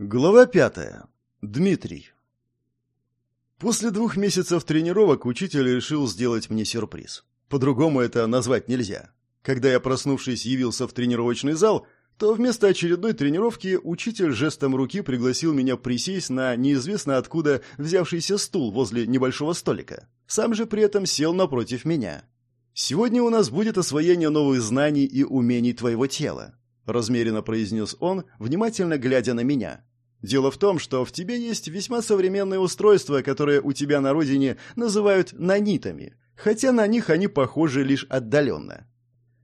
Глава пятая. Дмитрий. После двух месяцев тренировок учитель решил сделать мне сюрприз. По-другому это назвать нельзя. Когда я, проснувшись, явился в тренировочный зал, то вместо очередной тренировки учитель жестом руки пригласил меня присесть на неизвестно откуда взявшийся стул возле небольшого столика. Сам же при этом сел напротив меня. «Сегодня у нас будет освоение новых знаний и умений твоего тела», размеренно произнес он, внимательно глядя на меня. Дело в том, что в тебе есть весьма современные устройства, которые у тебя на родине называют нанитами, хотя на них они похожи лишь отдаленно.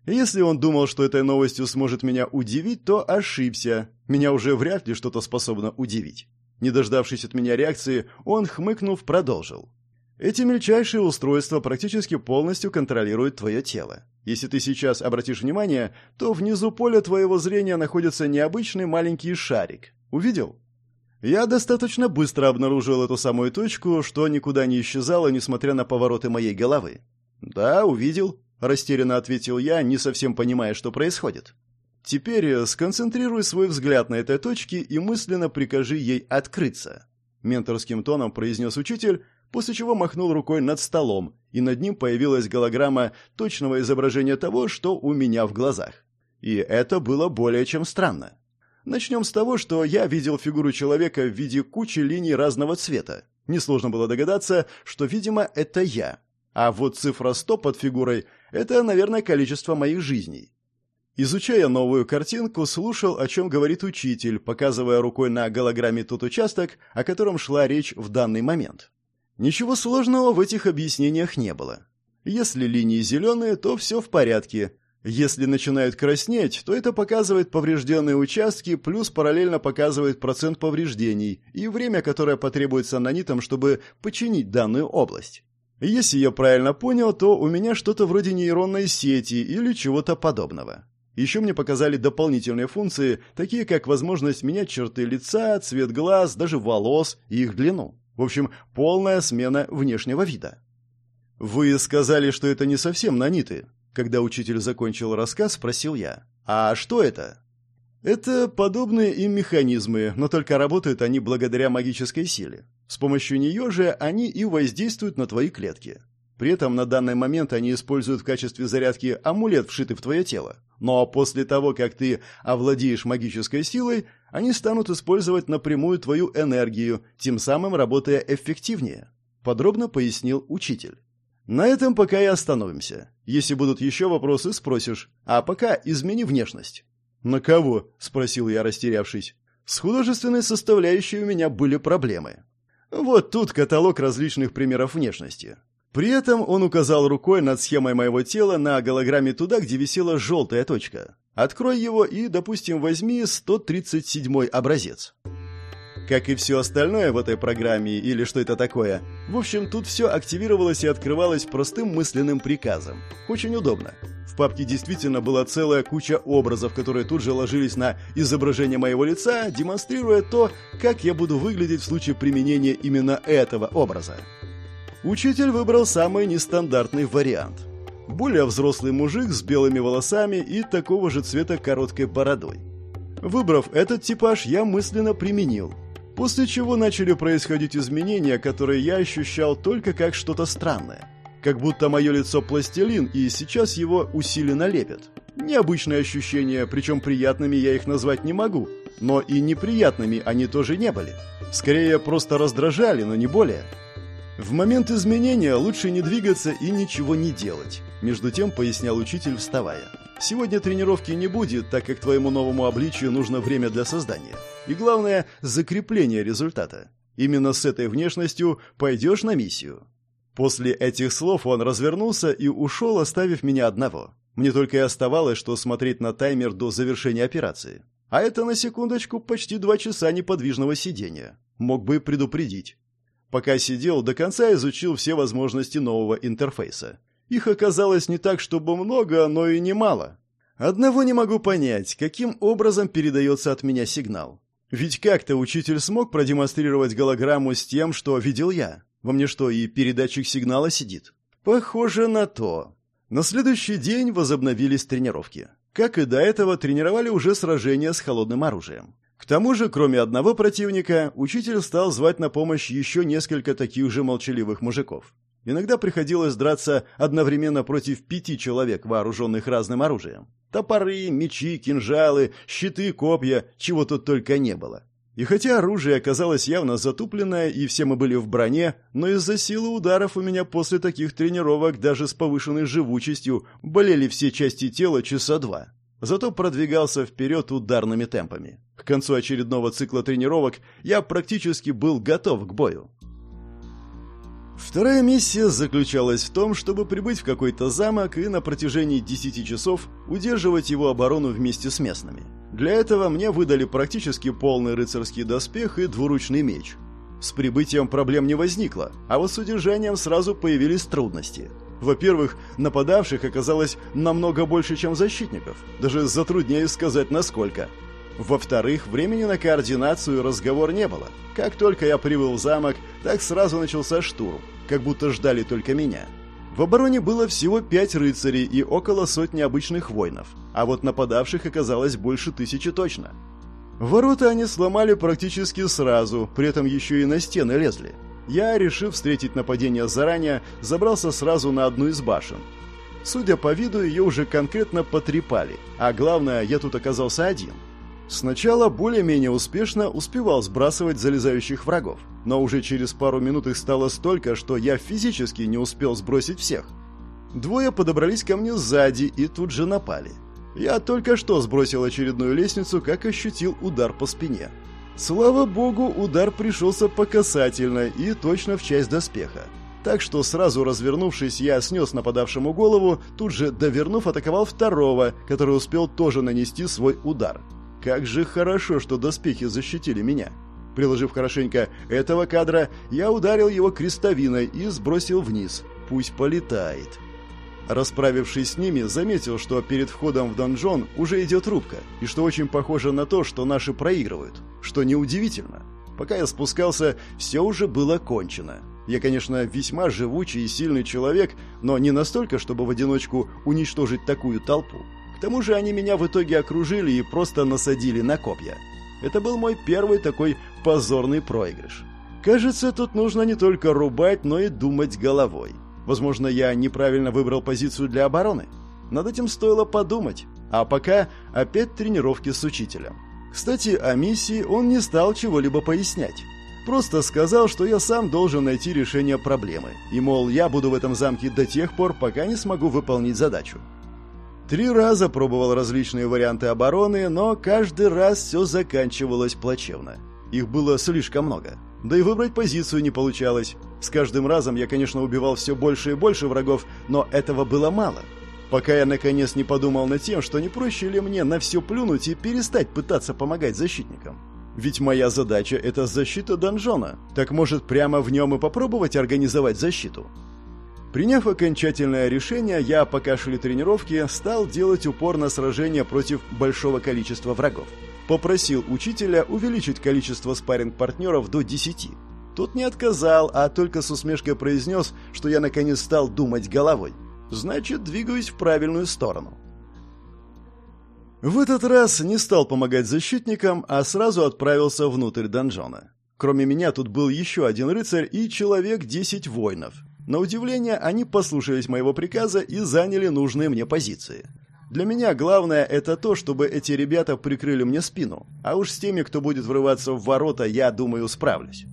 Если он думал, что этой новостью сможет меня удивить, то ошибся. Меня уже вряд ли что-то способно удивить. Не дождавшись от меня реакции, он, хмыкнув, продолжил. Эти мельчайшие устройства практически полностью контролируют твое тело. Если ты сейчас обратишь внимание, то внизу поля твоего зрения находится необычный маленький шарик. Увидел? Я достаточно быстро обнаружил эту самую точку, что никуда не исчезала, несмотря на повороты моей головы. «Да, увидел», — растерянно ответил я, не совсем понимая, что происходит. «Теперь сконцентрируй свой взгляд на этой точке и мысленно прикажи ей открыться», — менторским тоном произнес учитель, после чего махнул рукой над столом, и над ним появилась голограмма точного изображения того, что у меня в глазах. И это было более чем странно. Начнем с того, что я видел фигуру человека в виде кучи линий разного цвета. Несложно было догадаться, что, видимо, это я. А вот цифра 100 под фигурой – это, наверное, количество моих жизней. Изучая новую картинку, слушал, о чем говорит учитель, показывая рукой на голограмме тот участок, о котором шла речь в данный момент. Ничего сложного в этих объяснениях не было. Если линии зеленые, то все в порядке, если начинают краснеть, то это показывает поврежденные участки, плюс параллельно показывает процент повреждений и время, которое потребуется нанитам, чтобы починить данную область. Если я правильно понял, то у меня что-то вроде нейронной сети или чего-то подобного. Еще мне показали дополнительные функции, такие как возможность менять черты лица, цвет глаз, даже волос и их длину. В общем, полная смена внешнего вида. Вы сказали, что это не совсем наниты, когда учитель закончил рассказ, спросил я. «А что это?» «Это подобные им механизмы, но только работают они благодаря магической силе. С помощью нее же они и воздействуют на твои клетки. При этом на данный момент они используют в качестве зарядки амулет, вшитый в твое тело. Но после того, как ты овладеешь магической силой, они станут использовать напрямую твою энергию, тем самым работая эффективнее», — подробно пояснил учитель. На этом пока и остановимся. Если будут еще вопросы, спросишь. А пока измени внешность. На кого? спросил я, растерявшись. С художественной составляющей у меня были проблемы. Вот тут каталог различных примеров внешности. При этом он указал рукой над схемой моего тела на голограмме туда, где висела желтая точка. Открой его и, допустим, возьми 137 образец. Как и все остальное в этой программе, или что это такое. В общем, тут все активировалось и открывалось простым мысленным приказом. Очень удобно. В папке действительно была целая куча образов, которые тут же ложились на изображение моего лица, демонстрируя то, как я буду выглядеть в случае применения именно этого образа. Учитель выбрал самый нестандартный вариант. Более взрослый мужик с белыми волосами и такого же цвета короткой бородой. Выбрав этот типаж, я мысленно применил – После чего начали происходить изменения, которые я ощущал только как что-то странное. Как будто мое лицо пластилин, и сейчас его усиленно лепят. Необычные ощущения, причем приятными я их назвать не могу. Но и неприятными они тоже не были. Скорее, просто раздражали, но не более. В момент изменения лучше не двигаться и ничего не делать. Между тем пояснял учитель, вставая. Сегодня тренировки не будет, так как твоему новому обличию нужно время для создания. И главное, закрепление результата. Именно с этой внешностью пойдешь на миссию. После этих слов он развернулся и ушел, оставив меня одного. Мне только и оставалось, что смотреть на таймер до завершения операции. А это, на секундочку, почти два часа неподвижного сидения. Мог бы предупредить. Пока сидел, до конца изучил все возможности нового интерфейса. Их оказалось не так, чтобы много, но и немало. Одного не могу понять, каким образом передается от меня сигнал. Ведь как-то учитель смог продемонстрировать голограмму с тем, что видел я. Во мне что, и передатчик сигнала сидит? Похоже на то. На следующий день возобновились тренировки. Как и до этого, тренировали уже сражения с холодным оружием. К тому же, кроме одного противника, учитель стал звать на помощь еще несколько таких же молчаливых мужиков. Иногда приходилось драться одновременно против пяти человек, вооруженных разным оружием. Топоры, мечи, кинжалы, щиты, копья, чего тут только не было. И хотя оружие оказалось явно затупленное, и все мы были в броне, но из-за силы ударов у меня после таких тренировок даже с повышенной живучестью болели все части тела часа два. Зато продвигался вперед ударными темпами. К концу очередного цикла тренировок я практически был готов к бою. Вторая миссия заключалась в том, чтобы прибыть в какой-то замок и на протяжении 10 часов удерживать его оборону вместе с местными. Для этого мне выдали практически полный рыцарский доспех и двуручный меч. С прибытием проблем не возникло, а вот с удержанием сразу появились трудности. Во-первых, нападавших оказалось намного больше, чем защитников. Даже затрудняюсь сказать, насколько. Во-вторых, времени на координацию разговор не было. Как только я прибыл в замок, так сразу начался штурм, как будто ждали только меня. В обороне было всего пять рыцарей и около сотни обычных воинов, а вот нападавших оказалось больше тысячи точно. Ворота они сломали практически сразу, при этом еще и на стены лезли. Я, решив встретить нападение заранее, забрался сразу на одну из башен. Судя по виду, ее уже конкретно потрепали, а главное, я тут оказался один – Сначала более-менее успешно успевал сбрасывать залезающих врагов, но уже через пару минут их стало столько, что я физически не успел сбросить всех. Двое подобрались ко мне сзади и тут же напали. Я только что сбросил очередную лестницу, как ощутил удар по спине. Слава богу, удар пришелся по касательной и точно в часть доспеха. Так что сразу развернувшись, я снес нападавшему голову, тут же, довернув, атаковал второго, который успел тоже нанести свой удар. Как же хорошо, что доспехи защитили меня. Приложив хорошенько этого кадра, я ударил его крестовиной и сбросил вниз. Пусть полетает. Расправившись с ними, заметил, что перед входом в донжон уже идет рубка, и что очень похоже на то, что наши проигрывают, что неудивительно. Пока я спускался, все уже было кончено. Я, конечно, весьма живучий и сильный человек, но не настолько, чтобы в одиночку уничтожить такую толпу. Тому же они меня в итоге окружили и просто насадили на копья. Это был мой первый такой позорный проигрыш. Кажется, тут нужно не только рубать, но и думать головой. Возможно, я неправильно выбрал позицию для обороны. Над этим стоило подумать. А пока опять тренировки с учителем. Кстати, о миссии он не стал чего-либо пояснять. Просто сказал, что я сам должен найти решение проблемы. И, мол, я буду в этом замке до тех пор, пока не смогу выполнить задачу. Три раза пробовал различные варианты обороны, но каждый раз все заканчивалось плачевно. Их было слишком много. Да и выбрать позицию не получалось. С каждым разом я, конечно, убивал все больше и больше врагов, но этого было мало. Пока я наконец не подумал над тем, что не проще ли мне на все плюнуть и перестать пытаться помогать защитникам. Ведь моя задача — это защита донжона. Так может, прямо в нем и попробовать организовать защиту? Приняв окончательное решение, я, пока шли тренировки, стал делать упор на сражение против большого количества врагов. Попросил учителя увеличить количество спарринг-партнеров до 10. Тот не отказал, а только с усмешкой произнес, что я наконец стал думать головой. Значит, двигаюсь в правильную сторону. В этот раз не стал помогать защитникам, а сразу отправился внутрь донжона. Кроме меня тут был еще один рыцарь и человек 10 воинов. На удивление, они послушались моего приказа и заняли нужные мне позиции. Для меня главное это то, чтобы эти ребята прикрыли мне спину, а уж с теми, кто будет врываться в ворота, я думаю, справлюсь.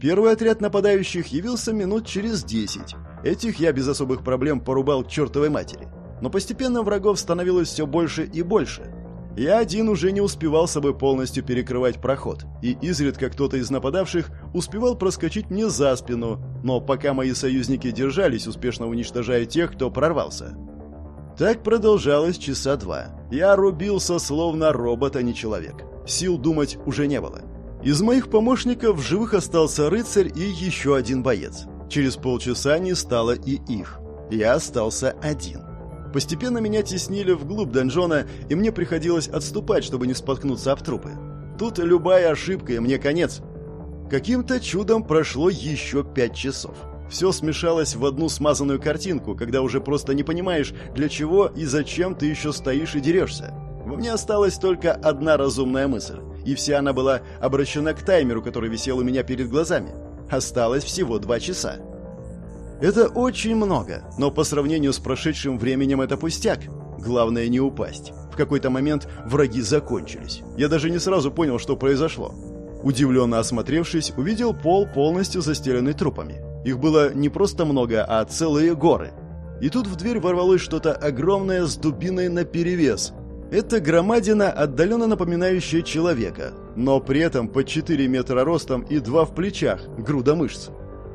Первый отряд нападающих явился минут через десять. Этих я без особых проблем порубал к чертовой матери. Но постепенно врагов становилось все больше и больше. Я один уже не успевал собой полностью перекрывать проход, и изредка кто-то из нападавших успевал проскочить мне за спину, но пока мои союзники держались, успешно уничтожая тех, кто прорвался. Так продолжалось часа два. Я рубился, словно робот, а не человек. Сил думать уже не было. Из моих помощников в живых остался рыцарь и еще один боец. Через полчаса не стало и их. Я остался один. Постепенно меня теснили вглубь донжона, и мне приходилось отступать, чтобы не споткнуться об трупы. Тут любая ошибка, и мне конец. Каким-то чудом прошло еще пять часов. Все смешалось в одну смазанную картинку, когда уже просто не понимаешь, для чего и зачем ты еще стоишь и дерешься. Во мне осталась только одна разумная мысль. и вся она была обращена к таймеру, который висел у меня перед глазами. Осталось всего два часа. Это очень много, но по сравнению с прошедшим временем это пустяк. Главное не упасть. В какой-то момент враги закончились. Я даже не сразу понял, что произошло. Удивленно осмотревшись, увидел пол полностью застеленный трупами. Их было не просто много, а целые горы. И тут в дверь ворвалось что-то огромное с дубиной наперевес. Это громадина, отдаленно напоминающая человека, но при этом по 4 метра ростом и 2 в плечах, груда мышц.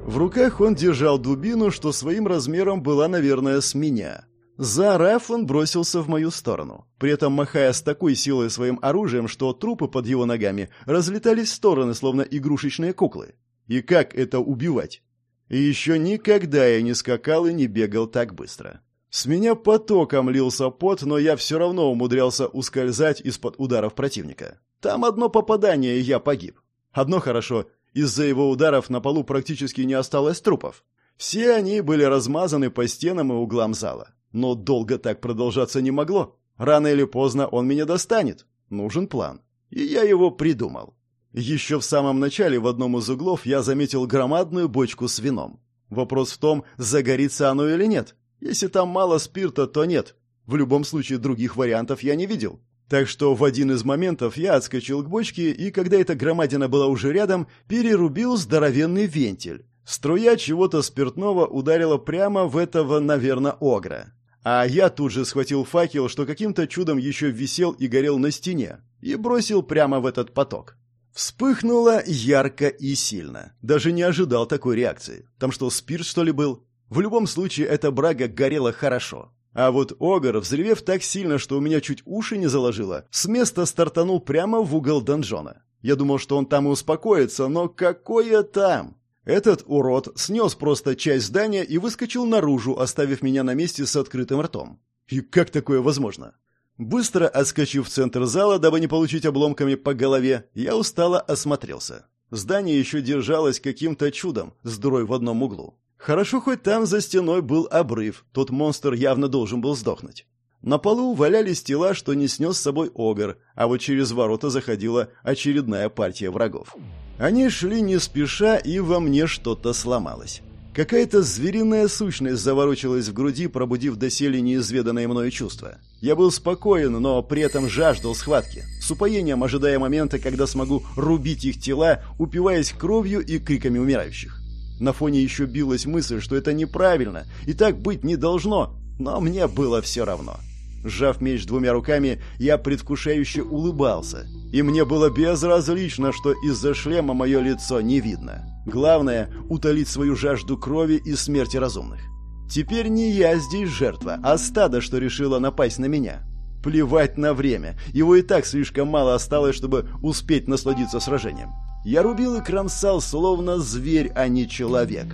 В руках он держал дубину, что своим размером была, наверное, с меня. Заорав, он бросился в мою сторону, при этом махая с такой силой своим оружием, что трупы под его ногами разлетались в стороны, словно игрушечные куклы. И как это убивать? И еще никогда я не скакал и не бегал так быстро. С меня потоком лился пот, но я все равно умудрялся ускользать из-под ударов противника. Там одно попадание, и я погиб. Одно хорошо, из-за его ударов на полу практически не осталось трупов. Все они были размазаны по стенам и углам зала. Но долго так продолжаться не могло. Рано или поздно он меня достанет. Нужен план. И я его придумал. Еще в самом начале в одном из углов я заметил громадную бочку с вином. Вопрос в том, загорится оно или нет. Если там мало спирта, то нет. В любом случае других вариантов я не видел. Так что в один из моментов я отскочил к бочке, и когда эта громадина была уже рядом, перерубил здоровенный вентиль. Струя чего-то спиртного ударила прямо в этого, наверное, огра. А я тут же схватил факел, что каким-то чудом еще висел и горел на стене, и бросил прямо в этот поток. Вспыхнуло ярко и сильно. Даже не ожидал такой реакции. Там что, спирт, что ли, был? В любом случае, эта брага горела хорошо. А вот Огр, взревев так сильно, что у меня чуть уши не заложило, с места стартанул прямо в угол донжона. Я думал, что он там и успокоится, но какое там? Этот урод снес просто часть здания и выскочил наружу, оставив меня на месте с открытым ртом. И как такое возможно? Быстро отскочив в центр зала, дабы не получить обломками по голове, я устало осмотрелся. Здание еще держалось каким-то чудом, с дырой в одном углу. Хорошо, хоть там за стеной был обрыв, тот монстр явно должен был сдохнуть. На полу валялись тела, что не снес с собой огр, а вот через ворота заходила очередная партия врагов. Они шли не спеша, и во мне что-то сломалось. Какая-то звериная сущность заворочилась в груди, пробудив доселе неизведанное мною чувство. Я был спокоен, но при этом жаждал схватки, с упоением ожидая момента, когда смогу рубить их тела, упиваясь кровью и криками умирающих. На фоне еще билась мысль, что это неправильно, и так быть не должно, но мне было все равно. Сжав меч двумя руками, я предвкушающе улыбался. И мне было безразлично, что из-за шлема мое лицо не видно. Главное — утолить свою жажду крови и смерти разумных. Теперь не я здесь жертва, а стадо, что решило напасть на меня. Плевать на время. Его и так слишком мало осталось, чтобы успеть насладиться сражением. Я рубил и кромсал, словно зверь, а не человек.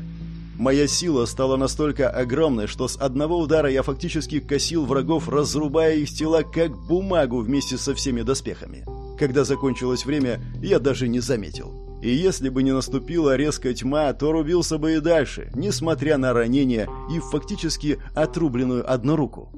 Моя сила стала настолько огромной, что с одного удара я фактически косил врагов, разрубая их тела как бумагу вместе со всеми доспехами. Когда закончилось время, я даже не заметил. И если бы не наступила резкая тьма, то рубился бы и дальше, несмотря на ранение и фактически отрубленную одну руку.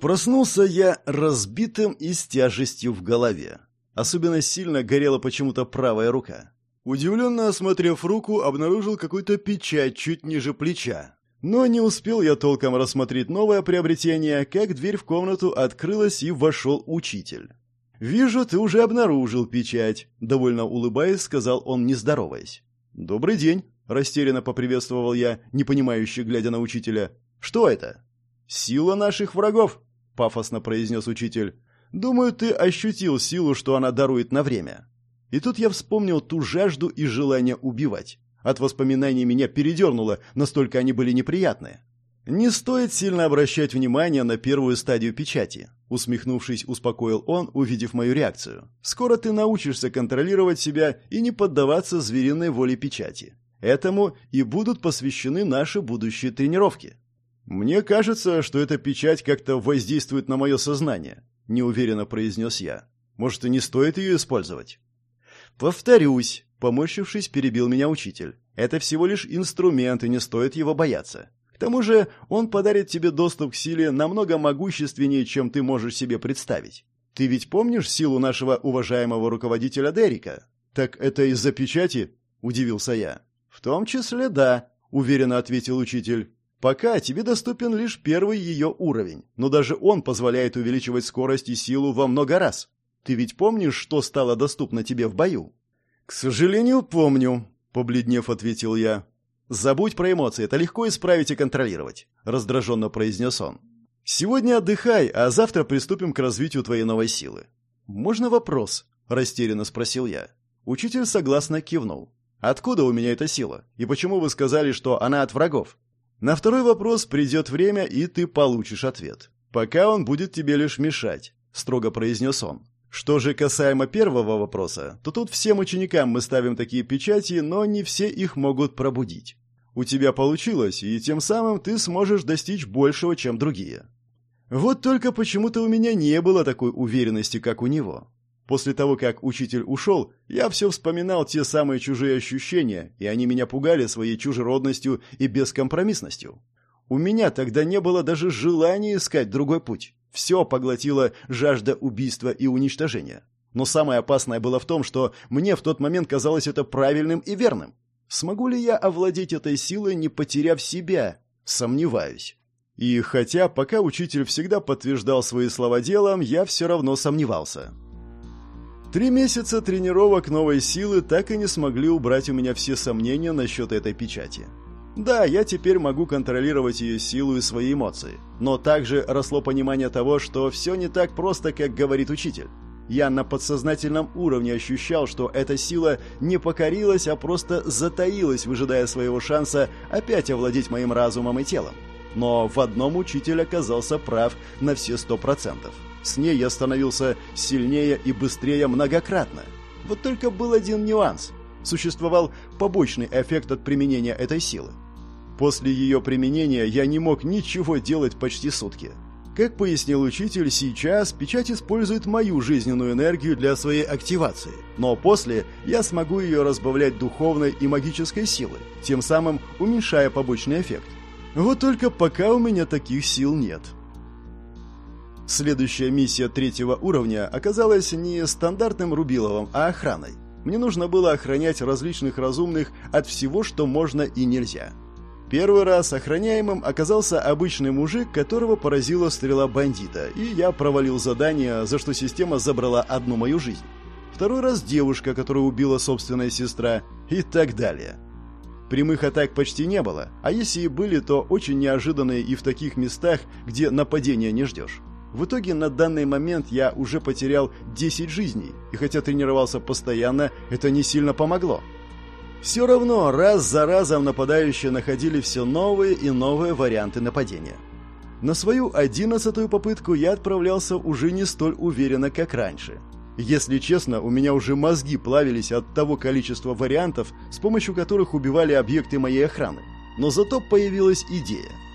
Проснулся я разбитым и с тяжестью в голове. Особенно сильно горела почему-то правая рука. Удивленно осмотрев руку, обнаружил какую-то печать чуть ниже плеча. Но не успел я толком рассмотреть новое приобретение, как дверь в комнату открылась и вошел учитель. «Вижу, ты уже обнаружил печать», — довольно улыбаясь, сказал он, не здороваясь. «Добрый день», — растерянно поприветствовал я, непонимающе глядя на учителя. «Что это?» «Сила наших врагов», — пафосно произнес учитель. «Думаю, ты ощутил силу, что она дарует на время». И тут я вспомнил ту жажду и желание убивать. От воспоминаний меня передернуло, настолько они были неприятные. «Не стоит сильно обращать внимание на первую стадию печати», усмехнувшись, успокоил он, увидев мою реакцию. «Скоро ты научишься контролировать себя и не поддаваться звериной воле печати. Этому и будут посвящены наши будущие тренировки». «Мне кажется, что эта печать как-то воздействует на мое сознание», неуверенно произнес я. «Может, и не стоит ее использовать?» «Повторюсь», — поморщившись, перебил меня учитель. «Это всего лишь инструмент, и не стоит его бояться. К тому же он подарит тебе доступ к силе намного могущественнее, чем ты можешь себе представить. Ты ведь помнишь силу нашего уважаемого руководителя Дерека? Так это из-за печати? Удивился я. В том числе да, уверенно ответил учитель. Пока тебе доступен лишь первый ее уровень, но даже он позволяет увеличивать скорость и силу во много раз. Ты ведь помнишь, что стало доступно тебе в бою? К сожалению, помню, побледнев ответил я. Забудь про эмоции, это легко исправить и контролировать, раздраженно произнес он. Сегодня отдыхай, а завтра приступим к развитию твоей новой силы. Можно вопрос? растерянно спросил я. Учитель согласно кивнул. Откуда у меня эта сила? И почему вы сказали, что она от врагов? На второй вопрос придет время, и ты получишь ответ. Пока он будет тебе лишь мешать, строго произнес он. Что же касаемо первого вопроса, то тут всем ученикам мы ставим такие печати, но не все их могут пробудить. У тебя получилось, и тем самым ты сможешь достичь большего, чем другие. Вот только почему-то у меня не было такой уверенности, как у него. После того, как учитель ушел, я все вспоминал те самые чужие ощущения, и они меня пугали своей чужеродностью и бескомпромиссностью. У меня тогда не было даже желания искать другой путь. Все поглотила жажда убийства и уничтожения. Но самое опасное было в том, что мне в тот момент казалось это правильным и верным. Смогу ли я овладеть этой силой, не потеряв себя? Сомневаюсь. И хотя пока учитель всегда подтверждал свои слова делом, я все равно сомневался. Три месяца тренировок новой силы так и не смогли убрать у меня все сомнения насчет этой печати. Да, я теперь могу контролировать ее силу и свои эмоции, но также росло понимание того, что все не так просто, как говорит учитель. Я на подсознательном уровне ощущал, что эта сила не покорилась, а просто затаилась, выжидая своего шанса опять овладеть моим разумом и телом. Но в одном учитель оказался прав на все сто процентов. С ней я становился сильнее и быстрее многократно. Вот только был один нюанс. Существовал побочный эффект от применения этой силы. После ее применения я не мог ничего делать почти сутки. Как пояснил учитель, сейчас печать использует мою жизненную энергию для своей активации, но после я смогу ее разбавлять духовной и магической силой, тем самым уменьшая побочный эффект. Вот только пока у меня таких сил нет. Следующая миссия третьего уровня оказалась не стандартным Рубиловым, а охраной. Мне нужно было охранять различных разумных от всего, что можно и нельзя. Первый раз охраняемым оказался обычный мужик, которого поразила стрела бандита, и я провалил задание, за что система забрала одну мою жизнь. Второй раз девушка, которую убила собственная сестра, и так далее. Прямых атак почти не было, а если и были, то очень неожиданные и в таких местах, где нападения не ждешь. В итоге на данный момент я уже потерял 10 жизней, и хотя тренировался постоянно, это не сильно помогло. Все равно раз за разом нападающие находили все новые и новые варианты нападения. На свою одиннадцатую попытку я отправлялся уже не столь уверенно, как раньше. Если честно, у меня уже мозги плавились от того количества вариантов, с помощью которых убивали объекты моей охраны. Но зато появилась идея –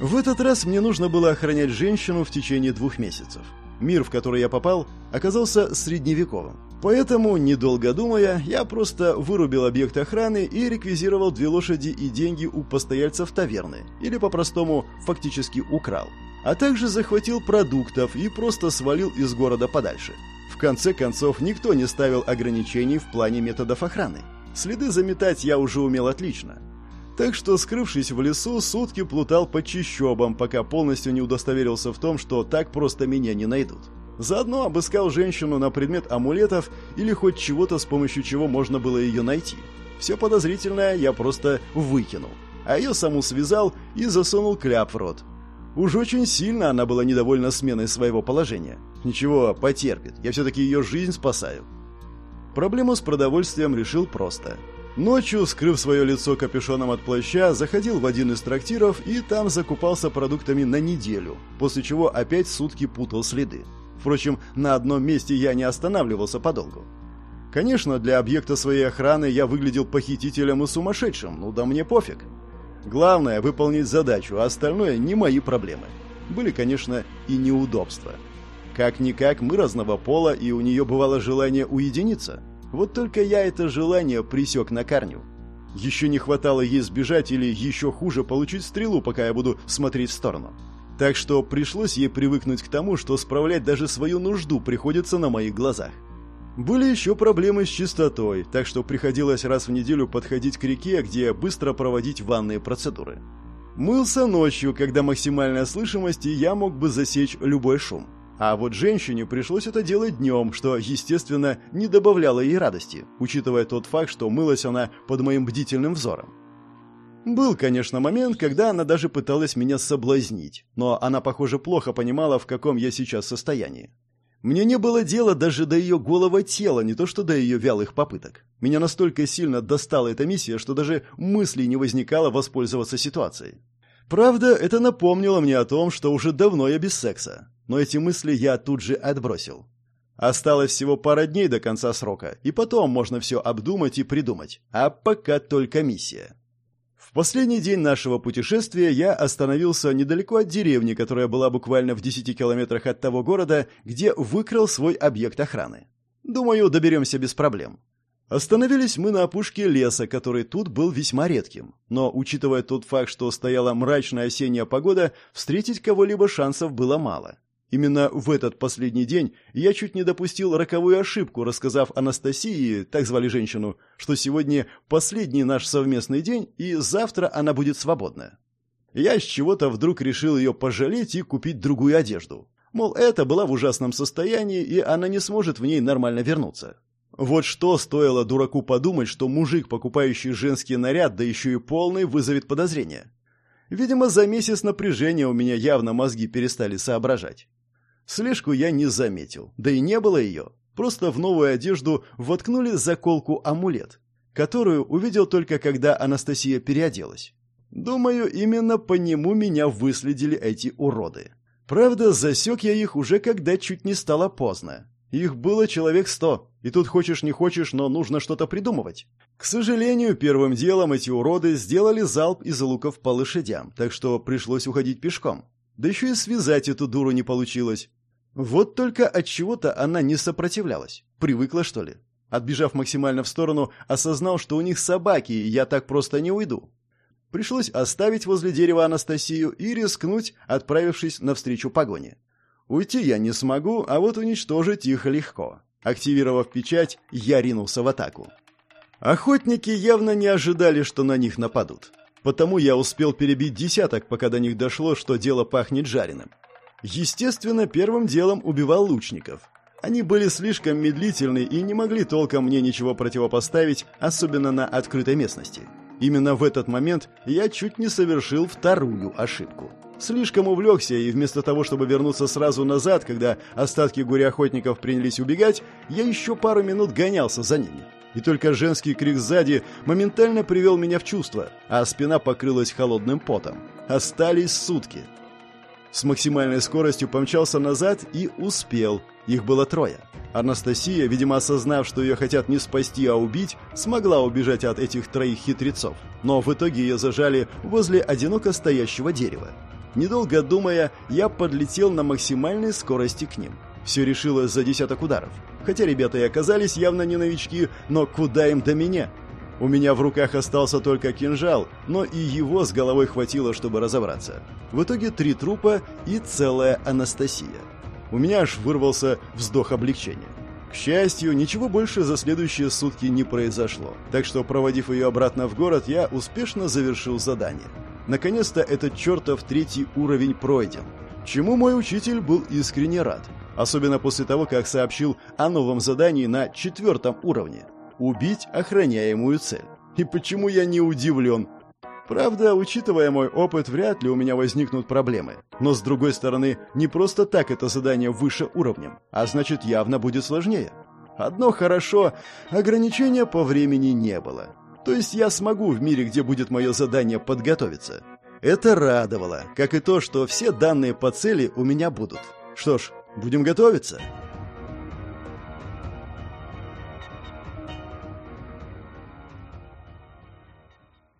в этот раз мне нужно было охранять женщину в течение двух месяцев. Мир, в который я попал, оказался средневековым. Поэтому, недолго думая, я просто вырубил объект охраны и реквизировал две лошади и деньги у постояльцев таверны, или по-простому фактически украл. А также захватил продуктов и просто свалил из города подальше. В конце концов, никто не ставил ограничений в плане методов охраны. Следы заметать я уже умел отлично. Так что, скрывшись в лесу, сутки плутал по чищобам, пока полностью не удостоверился в том, что так просто меня не найдут. Заодно обыскал женщину на предмет амулетов или хоть чего-то, с помощью чего можно было ее найти. Все подозрительное я просто выкинул, а ее саму связал и засунул кляп в рот. Уж очень сильно она была недовольна сменой своего положения. Ничего, потерпит, я все-таки ее жизнь спасаю. Проблему с продовольствием решил просто – Ночью, скрыв свое лицо капюшоном от плаща, заходил в один из трактиров и там закупался продуктами на неделю, после чего опять сутки путал следы. Впрочем, на одном месте я не останавливался подолгу. Конечно, для объекта своей охраны я выглядел похитителем и сумасшедшим, ну да мне пофиг. Главное — выполнить задачу, а остальное — не мои проблемы. Были, конечно, и неудобства. Как-никак мы разного пола, и у нее бывало желание уединиться — вот только я это желание присек на корню. Еще не хватало ей сбежать или еще хуже получить стрелу, пока я буду смотреть в сторону. Так что пришлось ей привыкнуть к тому, что справлять даже свою нужду приходится на моих глазах. Были еще проблемы с чистотой, так что приходилось раз в неделю подходить к реке, где быстро проводить ванные процедуры. Мылся ночью, когда максимальная слышимость, и я мог бы засечь любой шум. А вот женщине пришлось это делать днем, что, естественно, не добавляло ей радости, учитывая тот факт, что мылась она под моим бдительным взором. Был, конечно, момент, когда она даже пыталась меня соблазнить, но она, похоже, плохо понимала, в каком я сейчас состоянии. Мне не было дела даже до ее голого тела, не то что до ее вялых попыток. Меня настолько сильно достала эта миссия, что даже мысли не возникало воспользоваться ситуацией. Правда, это напомнило мне о том, что уже давно я без секса, но эти мысли я тут же отбросил. Осталось всего пара дней до конца срока, и потом можно все обдумать и придумать, а пока только миссия. В последний день нашего путешествия я остановился недалеко от деревни, которая была буквально в 10 километрах от того города, где выкрал свой объект охраны. Думаю, доберемся без проблем. Остановились мы на опушке леса, который тут был весьма редким. Но, учитывая тот факт, что стояла мрачная осенняя погода, встретить кого-либо шансов было мало. Именно в этот последний день я чуть не допустил роковую ошибку, рассказав Анастасии, так звали женщину, что сегодня последний наш совместный день, и завтра она будет свободна. Я с чего-то вдруг решил ее пожалеть и купить другую одежду. Мол, это была в ужасном состоянии, и она не сможет в ней нормально вернуться. Вот что стоило дураку подумать, что мужик, покупающий женский наряд, да еще и полный, вызовет подозрение. Видимо, за месяц напряжения у меня явно мозги перестали соображать. Слежку я не заметил, да и не было ее. Просто в новую одежду воткнули заколку-амулет, которую увидел только когда Анастасия переоделась. Думаю, именно по нему меня выследили эти уроды. Правда, засек я их уже когда чуть не стало поздно. Их было человек сто, и тут хочешь не хочешь, но нужно что-то придумывать. К сожалению, первым делом эти уроды сделали залп из луков по лошадям, так что пришлось уходить пешком. Да еще и связать эту дуру не получилось. Вот только от чего-то она не сопротивлялась. Привыкла, что ли? Отбежав максимально в сторону, осознал, что у них собаки, и я так просто не уйду. Пришлось оставить возле дерева Анастасию и рискнуть, отправившись навстречу погоне. Уйти я не смогу, а вот уничтожить их легко. Активировав печать, я ринулся в атаку. Охотники явно не ожидали, что на них нападут. Потому я успел перебить десяток, пока до них дошло, что дело пахнет жареным. Естественно, первым делом убивал лучников. Они были слишком медлительны и не могли толком мне ничего противопоставить, особенно на открытой местности. Именно в этот момент я чуть не совершил вторую ошибку. Слишком увлекся, и вместо того, чтобы вернуться сразу назад, когда остатки горе-охотников принялись убегать, я еще пару минут гонялся за ними. И только женский крик сзади моментально привел меня в чувство, а спина покрылась холодным потом. Остались сутки. С максимальной скоростью помчался назад и успел. Их было трое. Анастасия, видимо, осознав, что ее хотят не спасти, а убить, смогла убежать от этих троих хитрецов. Но в итоге ее зажали возле одиноко стоящего дерева. Недолго думая, я подлетел на максимальной скорости к ним. Все решилось за десяток ударов. Хотя ребята и оказались явно не новички, но куда им до меня? У меня в руках остался только кинжал, но и его с головой хватило, чтобы разобраться. В итоге три трупа и целая Анастасия. У меня аж вырвался вздох облегчения. К счастью, ничего больше за следующие сутки не произошло, так что, проводив ее обратно в город, я успешно завершил задание. Наконец-то этот чертов третий уровень пройден, чему мой учитель был искренне рад, особенно после того, как сообщил о новом задании на четвертом уровне – убить охраняемую цель. И почему я не удивлен? Правда, учитывая мой опыт, вряд ли у меня возникнут проблемы. Но с другой стороны, не просто так это задание выше уровнем, а значит явно будет сложнее. Одно хорошо, ограничения по времени не было. То есть я смогу в мире, где будет мое задание, подготовиться. Это радовало, как и то, что все данные по цели у меня будут. Что ж, будем готовиться.